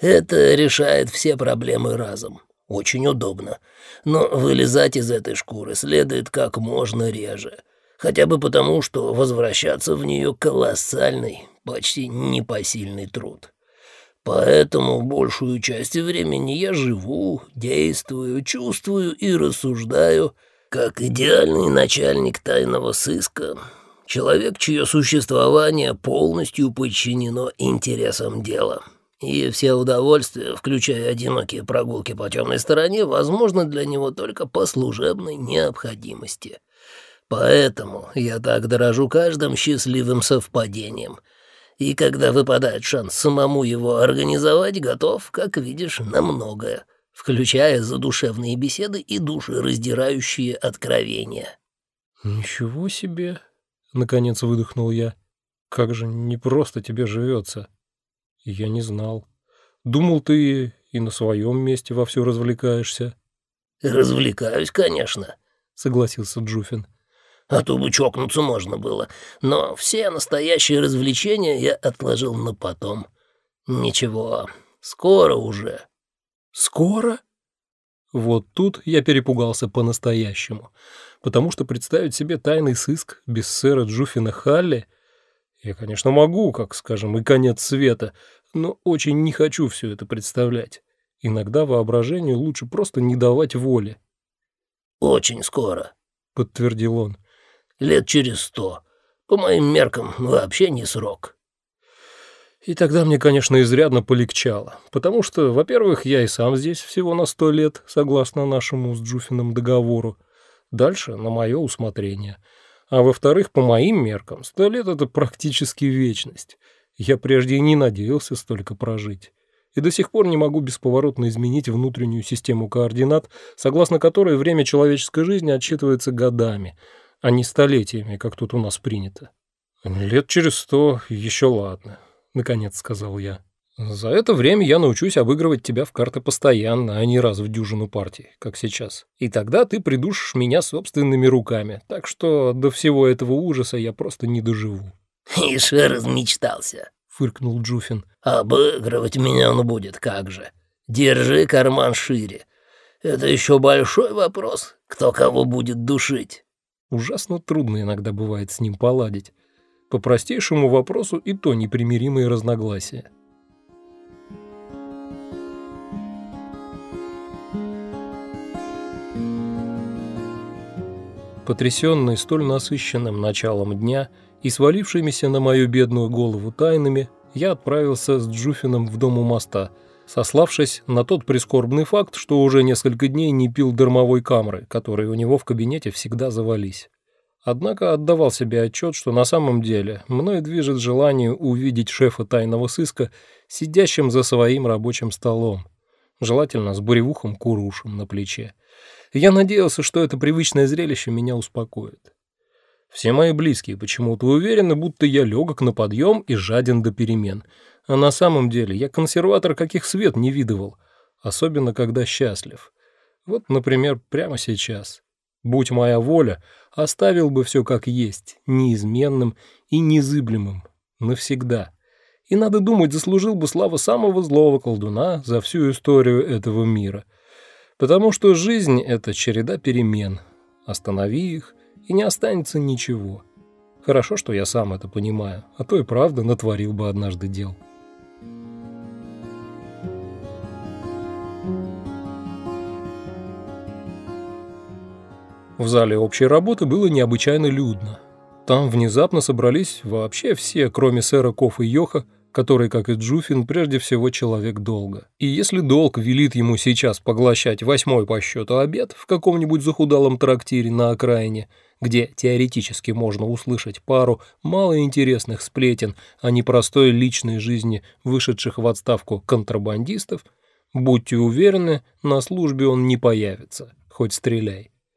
Это решает все проблемы разом. Очень удобно. Но вылезать из этой шкуры следует как можно реже. Хотя бы потому, что возвращаться в нее колоссальный, почти непосильный труд. Поэтому большую часть времени я живу, действую, чувствую и рассуждаю, как идеальный начальник тайного сыска, человек, чье существование полностью подчинено интересам дела. И все удовольствия, включая одинокие прогулки по темной стороне, возможны для него только по служебной необходимости. Поэтому я так дорожу каждым счастливым совпадением. И когда выпадает шанс самому его организовать, готов, как видишь, на многое, включая задушевные беседы и душераздирающие откровения. «Ничего себе!» — наконец выдохнул я. «Как же непросто тебе живется!» Я не знал. Думал, ты и на своем месте вовсю развлекаешься. Развлекаюсь, конечно, согласился Джуфин. А то бы чокнуться можно было. Но все настоящие развлечения я отложил на потом. Ничего, скоро уже. Скоро? Вот тут я перепугался по-настоящему, потому что представить себе тайный сыск без сэра Джуфина Халли я, конечно, могу, как, скажем, и конец света, но очень не хочу все это представлять. Иногда воображению лучше просто не давать воли. «Очень скоро», — подтвердил он. «Лет через сто. По моим меркам, вообще не срок». И тогда мне, конечно, изрядно полегчало, потому что, во-первых, я и сам здесь всего на сто лет, согласно нашему с Джуфином договору. Дальше на мое усмотрение. А во-вторых, по моим меркам, сто лет — это практически вечность. Я прежде и не надеялся столько прожить. И до сих пор не могу бесповоротно изменить внутреннюю систему координат, согласно которой время человеческой жизни отсчитывается годами, а не столетиями, как тут у нас принято. «Лет через сто еще ладно», — наконец сказал я. «За это время я научусь обыгрывать тебя в карты постоянно, а не раз в дюжину партий, как сейчас. И тогда ты придушишь меня собственными руками, так что до всего этого ужаса я просто не доживу». «Ишь, размечтался», — фыркнул Джуфин. «Обыгрывать меня он будет, как же. Держи карман шире. Это еще большой вопрос, кто кого будет душить». Ужасно трудно иногда бывает с ним поладить. По простейшему вопросу и то непримиримые разногласия. Потрясенный столь насыщенным началом дня – и свалившимися на мою бедную голову тайнами, я отправился с Джуфином в дом у моста, сославшись на тот прискорбный факт, что уже несколько дней не пил дармовой камры, которые у него в кабинете всегда завались. Однако отдавал себе отчет, что на самом деле мной движет желание увидеть шефа тайного сыска сидящим за своим рабочим столом, желательно с буревухом курушем на плече. Я надеялся, что это привычное зрелище меня успокоит. Все мои близкие почему-то уверены, будто я легок на подъем и жаден до перемен. А на самом деле я консерватор, каких свет не видывал, особенно когда счастлив. Вот, например, прямо сейчас. Будь моя воля, оставил бы все как есть, неизменным и незыблемым, навсегда. И, надо думать, заслужил бы славу самого злого колдуна за всю историю этого мира. Потому что жизнь — это череда перемен. Останови их, и не останется ничего. Хорошо, что я сам это понимаю, а то и правда натворил бы однажды дел. В зале общей работы было необычайно людно. Там внезапно собрались вообще все, кроме сэра Коф и Йоха, который, как и Джуфин, прежде всего человек долга. И если долг велит ему сейчас поглощать восьмой по счету обед в каком-нибудь захудалом трактире на окраине, где теоретически можно услышать пару малоинтересных сплетен о непростой личной жизни вышедших в отставку контрабандистов, будьте уверены, на службе он не появится, хоть стреляй.